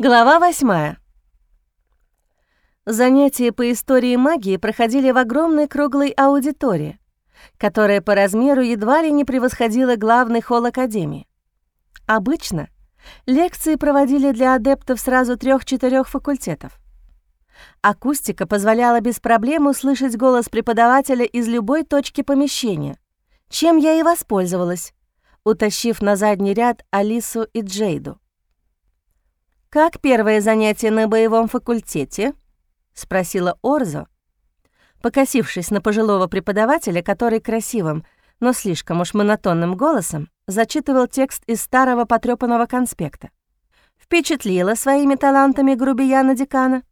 Глава восьмая. Занятия по истории магии проходили в огромной круглой аудитории, которая по размеру едва ли не превосходила главный холл Академии. Обычно лекции проводили для адептов сразу трех-четырех факультетов. Акустика позволяла без проблем услышать голос преподавателя из любой точки помещения, чем я и воспользовалась, утащив на задний ряд Алису и Джейду. «Как первое занятие на боевом факультете?» — спросила Орзо, покосившись на пожилого преподавателя, который красивым, но слишком уж монотонным голосом зачитывал текст из старого потрёпанного конспекта. Впечатлила своими талантами грубияна декана.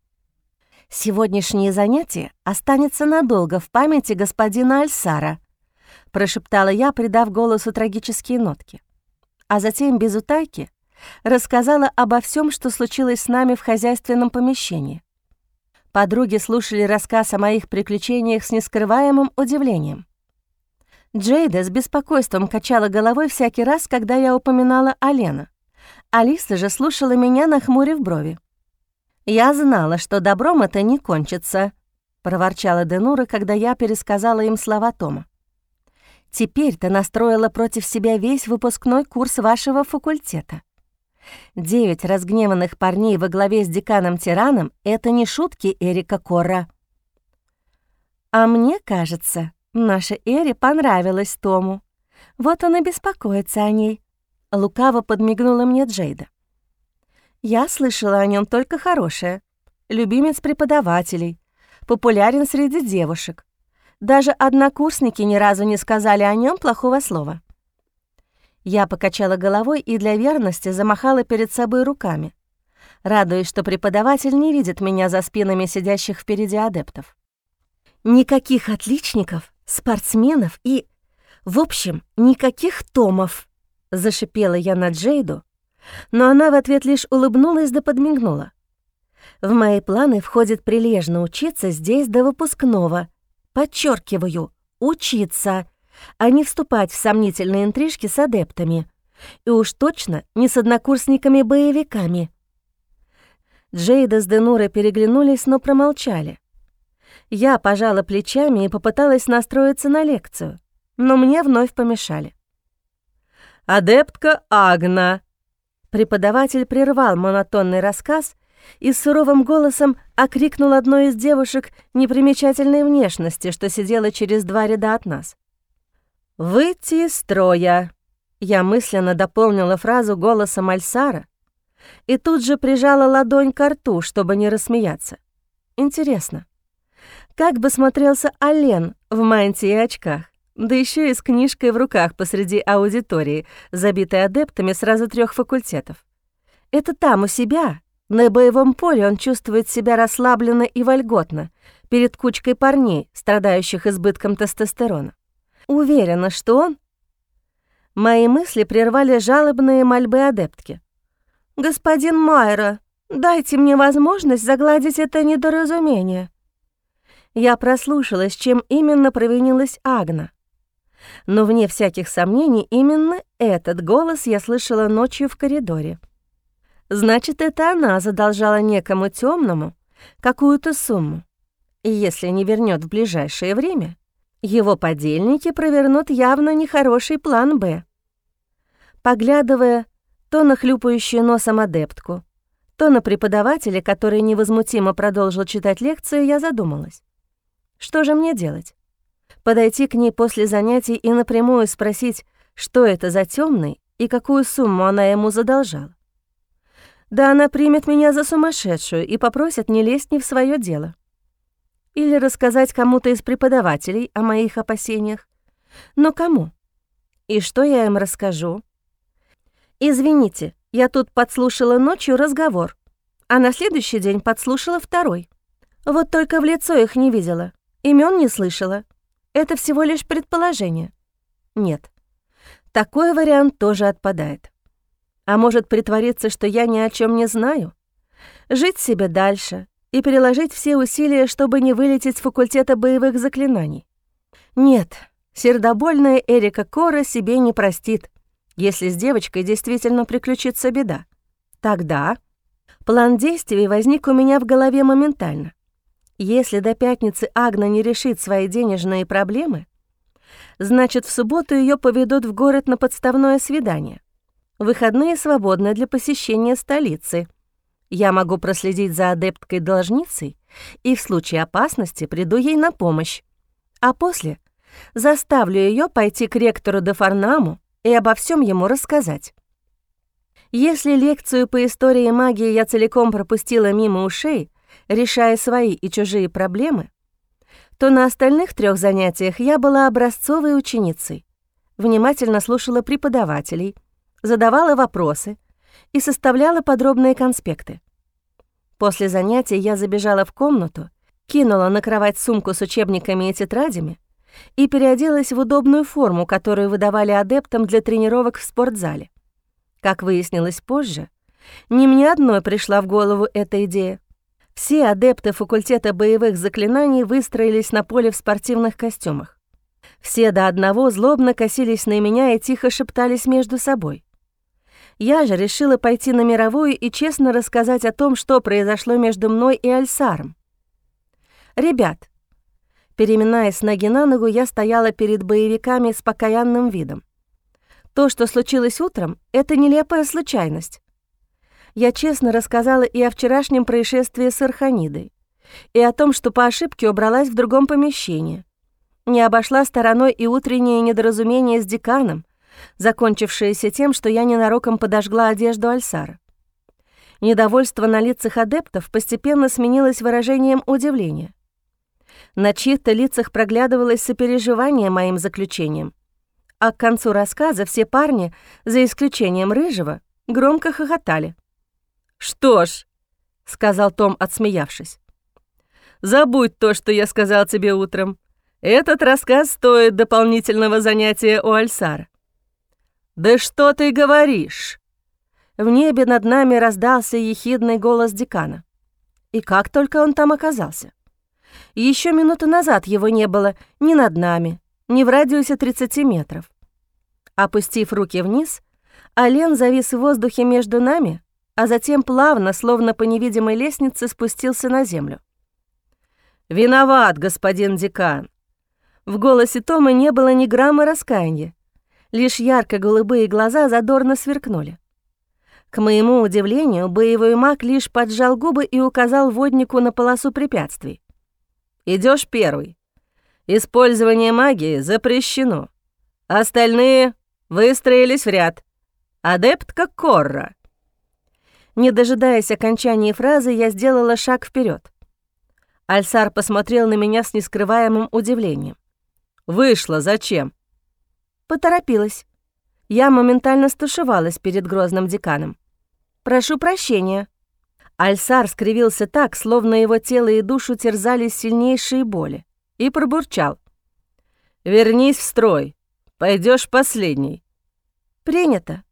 «Сегодняшнее занятие останется надолго в памяти господина Альсара», прошептала я, придав голосу трагические нотки. А затем без утайки рассказала обо всем, что случилось с нами в хозяйственном помещении. Подруги слушали рассказ о моих приключениях с нескрываемым удивлением. Джейда с беспокойством качала головой всякий раз, когда я упоминала Алена. Алиса же слушала меня, нахмурив брови. «Я знала, что добром это не кончится», — проворчала Денура, когда я пересказала им слова Тома. «Теперь ты настроила против себя весь выпускной курс вашего факультета. Девять разгневанных парней во главе с деканом-тираном — это не шутки Эрика Корра. А мне кажется, наша Эри понравилась Тому. Вот он и беспокоится о ней. Лукаво подмигнула мне Джейда. Я слышала о нем только хорошее. Любимец преподавателей, популярен среди девушек. Даже однокурсники ни разу не сказали о нем плохого слова. Я покачала головой и для верности замахала перед собой руками, радуясь, что преподаватель не видит меня за спинами сидящих впереди адептов. Никаких отличников, спортсменов и, в общем, никаких томов, зашипела я на Джейду, но она в ответ лишь улыбнулась да подмигнула. В мои планы входит прилежно учиться здесь до выпускного. Подчеркиваю, учиться а не вступать в сомнительные интрижки с адептами. И уж точно не с однокурсниками-боевиками. Джейда с Денурой переглянулись, но промолчали. Я пожала плечами и попыталась настроиться на лекцию, но мне вновь помешали. «Адептка Агна!» Преподаватель прервал монотонный рассказ и суровым голосом окрикнул одной из девушек непримечательной внешности, что сидела через два ряда от нас. «Выйти из строя!» Я мысленно дополнила фразу голосом Альсара и тут же прижала ладонь к рту, чтобы не рассмеяться. Интересно, как бы смотрелся Ален в мантии и очках, да еще и с книжкой в руках посреди аудитории, забитой адептами сразу трех факультетов. Это там, у себя, на боевом поле он чувствует себя расслабленно и вольготно перед кучкой парней, страдающих избытком тестостерона. Уверена, что он... Мои мысли прервали жалобные мольбы адептки. «Господин Майра, дайте мне возможность загладить это недоразумение». Я прослушалась, чем именно провинилась Агна. Но вне всяких сомнений именно этот голос я слышала ночью в коридоре. Значит, это она задолжала некому темному какую-то сумму. И если не вернет в ближайшее время, его подельники провернут явно нехороший план «Б». Поглядывая то на хлюпающую носом адептку, то на преподавателя, который невозмутимо продолжил читать лекцию, я задумалась. Что же мне делать? Подойти к ней после занятий и напрямую спросить, что это за темный и какую сумму она ему задолжала? Да она примет меня за сумасшедшую и попросит не лезть не в свое дело или рассказать кому-то из преподавателей о моих опасениях. Но кому? И что я им расскажу? Извините, я тут подслушала ночью разговор, а на следующий день подслушала второй. Вот только в лицо их не видела, имен не слышала. Это всего лишь предположение. Нет, такой вариант тоже отпадает. А может притвориться, что я ни о чем не знаю? Жить себе дальше, и переложить все усилия, чтобы не вылететь с факультета боевых заклинаний. Нет, сердобольная Эрика Кора себе не простит, если с девочкой действительно приключится беда. Тогда План действий возник у меня в голове моментально. Если до пятницы Агна не решит свои денежные проблемы, значит, в субботу ее поведут в город на подставное свидание. Выходные свободны для посещения столицы. Я могу проследить за адепткой-должницей и в случае опасности приду ей на помощь. А после заставлю ее пойти к ректору де Фарнаму и обо всем ему рассказать. Если лекцию по истории магии я целиком пропустила мимо ушей, решая свои и чужие проблемы, то на остальных трех занятиях я была образцовой ученицей, внимательно слушала преподавателей, задавала вопросы и составляла подробные конспекты. После занятий я забежала в комнату, кинула на кровать сумку с учебниками и тетрадями и переоделась в удобную форму, которую выдавали адептам для тренировок в спортзале. Как выяснилось позже, не мне одной пришла в голову эта идея. Все адепты факультета боевых заклинаний выстроились на поле в спортивных костюмах. Все до одного злобно косились на меня и тихо шептались между собой. Я же решила пойти на мировую и честно рассказать о том, что произошло между мной и Альсаром. «Ребят», переминаясь ноги на ногу, я стояла перед боевиками с покаянным видом. То, что случилось утром, — это нелепая случайность. Я честно рассказала и о вчерашнем происшествии с Арханидой, и о том, что по ошибке убралась в другом помещении. Не обошла стороной и утреннее недоразумение с деканом, закончившееся тем, что я ненароком подожгла одежду Альсара. Недовольство на лицах адептов постепенно сменилось выражением удивления. На чьих-то лицах проглядывалось сопереживание моим заключением — а к концу рассказа все парни, за исключением Рыжего, громко хохотали. «Что ж», — сказал Том, отсмеявшись, «забудь то, что я сказал тебе утром. Этот рассказ стоит дополнительного занятия у Альсара». «Да что ты говоришь?» В небе над нами раздался ехидный голос декана. И как только он там оказался. Еще минуту назад его не было ни над нами, не в радиусе 30 метров. Опустив руки вниз, Ален завис в воздухе между нами, а затем плавно, словно по невидимой лестнице, спустился на землю. «Виноват, господин декан!» В голосе Тома не было ни грамма раскаяния, лишь ярко-голубые глаза задорно сверкнули. К моему удивлению, боевой маг лишь поджал губы и указал воднику на полосу препятствий. Идешь первый. Использование магии запрещено. Остальные выстроились в ряд. Адептка Корра. Не дожидаясь окончания фразы, я сделала шаг вперед. Альсар посмотрел на меня с нескрываемым удивлением. «Вышла зачем?» Поторопилась. Я моментально стушевалась перед грозным деканом. «Прошу прощения». Альсар скривился так, словно его тело и душу терзали сильнейшие боли и пробурчал. «Вернись в строй, пойдешь последний». «Принято».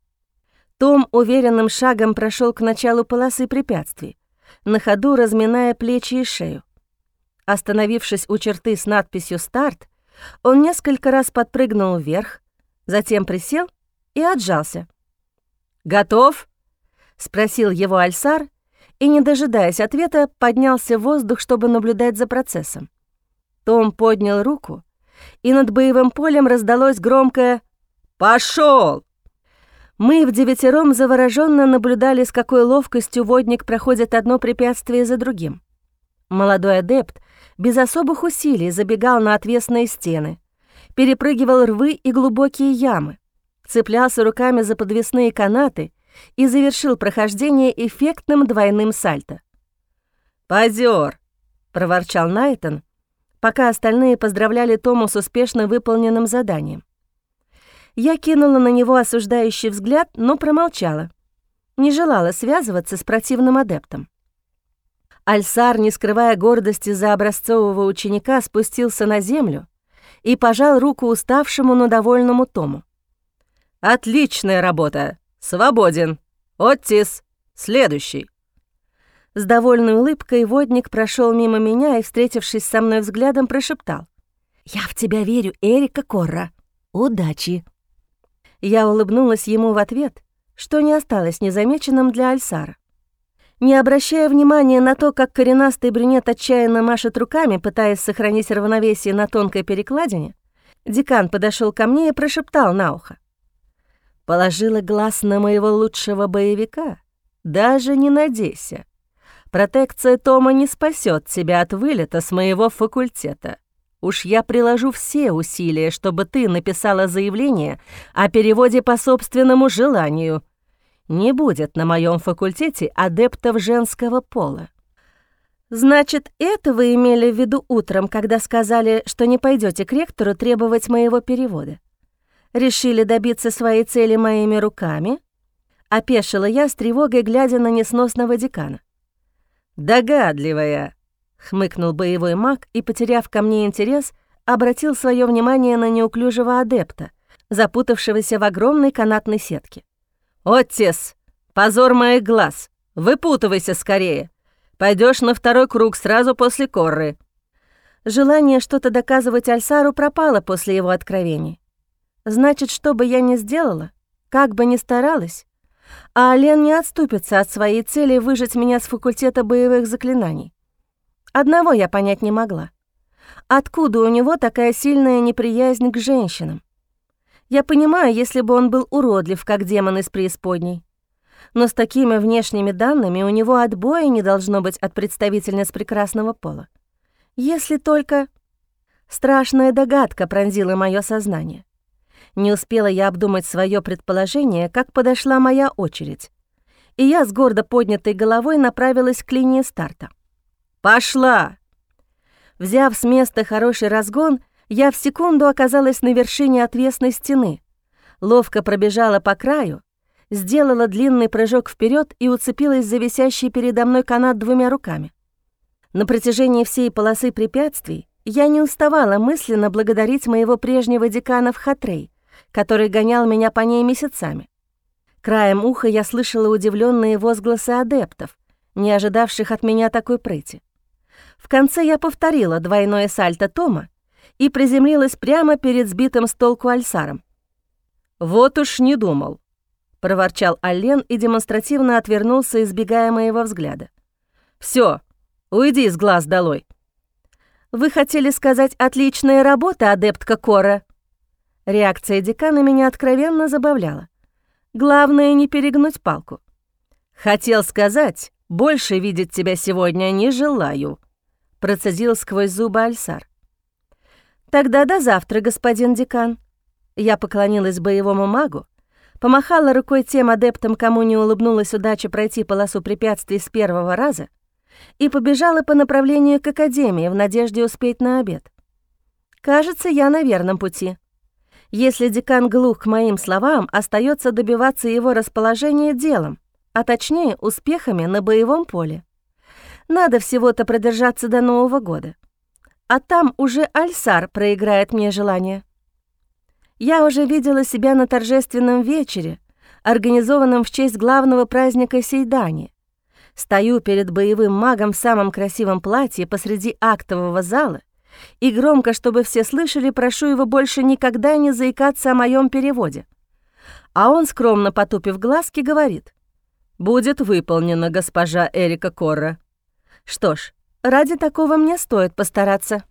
Том уверенным шагом прошел к началу полосы препятствий, на ходу разминая плечи и шею. Остановившись у черты с надписью «Старт», он несколько раз подпрыгнул вверх, затем присел и отжался. «Готов?» — спросил его Альсар, и, не дожидаясь ответа, поднялся в воздух, чтобы наблюдать за процессом. Том поднял руку, и над боевым полем раздалось громкое «Пошел!». Мы в девятером завороженно наблюдали, с какой ловкостью водник проходит одно препятствие за другим. Молодой адепт без особых усилий забегал на отвесные стены, перепрыгивал рвы и глубокие ямы, цеплялся руками за подвесные канаты и завершил прохождение эффектным двойным сальто. «Позер!» — проворчал Найтон, пока остальные поздравляли Тому с успешно выполненным заданием. Я кинула на него осуждающий взгляд, но промолчала. Не желала связываться с противным адептом. Альсар, не скрывая гордости за образцового ученика, спустился на землю и пожал руку уставшему, но довольному Тому. «Отличная работа! Свободен! Оттис! Следующий!» С довольной улыбкой водник прошел мимо меня и, встретившись со мной взглядом, прошептал. «Я в тебя верю, Эрика Корра. Удачи!» Я улыбнулась ему в ответ, что не осталось незамеченным для Альсара. Не обращая внимания на то, как коренастый брюнет отчаянно машет руками, пытаясь сохранить равновесие на тонкой перекладине, декан подошел ко мне и прошептал на ухо. «Положила глаз на моего лучшего боевика? Даже не надейся. Протекция Тома не спасет тебя от вылета с моего факультета. Уж я приложу все усилия, чтобы ты написала заявление о переводе по собственному желанию. Не будет на моем факультете адептов женского пола. Значит, это вы имели в виду утром, когда сказали, что не пойдете к ректору требовать моего перевода? Решили добиться своей цели моими руками? Опешила я с тревогой, глядя на несносного декана. «Догадливая», хмыкнул боевой маг и, потеряв ко мне интерес, обратил свое внимание на неуклюжего адепта, запутавшегося в огромной канатной сетке. «Отец, позор моих глаз! Выпутывайся скорее! Пойдешь на второй круг сразу после корры!» Желание что-то доказывать Альсару пропало после его откровений. Значит, что бы я ни сделала, как бы ни старалась, а Ален не отступится от своей цели выжить меня с факультета боевых заклинаний. Одного я понять не могла. Откуда у него такая сильная неприязнь к женщинам? Я понимаю, если бы он был уродлив, как демон из преисподней. Но с такими внешними данными у него отбоя не должно быть от представительниц прекрасного пола. Если только... Страшная догадка пронзила мое сознание. Не успела я обдумать свое предположение, как подошла моя очередь. И я с гордо поднятой головой направилась к линии старта. «Пошла!» Взяв с места хороший разгон, я в секунду оказалась на вершине отвесной стены, ловко пробежала по краю, сделала длинный прыжок вперед и уцепилась за висящий передо мной канат двумя руками. На протяжении всей полосы препятствий я не уставала мысленно благодарить моего прежнего декана в Хатрей, который гонял меня по ней месяцами. Краем уха я слышала удивленные возгласы адептов, не ожидавших от меня такой прыти. В конце я повторила двойное сальто Тома и приземлилась прямо перед сбитым с толку Альсаром. «Вот уж не думал», — проворчал Аллен и демонстративно отвернулся, избегая моего взгляда. Все, уйди из глаз долой». «Вы хотели сказать «отличная работа, адептка Кора»?» Реакция декана меня откровенно забавляла. Главное, не перегнуть палку. «Хотел сказать, больше видеть тебя сегодня не желаю», процедил сквозь зубы Альсар. «Тогда до завтра, господин декан». Я поклонилась боевому магу, помахала рукой тем адептам, кому не улыбнулась удача пройти полосу препятствий с первого раза, и побежала по направлению к академии в надежде успеть на обед. Кажется, я на верном пути. Если декан глух к моим словам, остается добиваться его расположения делом, а точнее успехами на боевом поле. Надо всего-то продержаться до Нового года. А там уже Альсар проиграет мне желание. Я уже видела себя на торжественном вечере, организованном в честь главного праздника Сейдани. Стою перед боевым магом в самом красивом платье посреди актового зала и громко, чтобы все слышали, прошу его больше никогда не заикаться о моем переводе. А он, скромно потупив глазки, говорит, «Будет выполнено, госпожа Эрика Корра». Что ж, ради такого мне стоит постараться.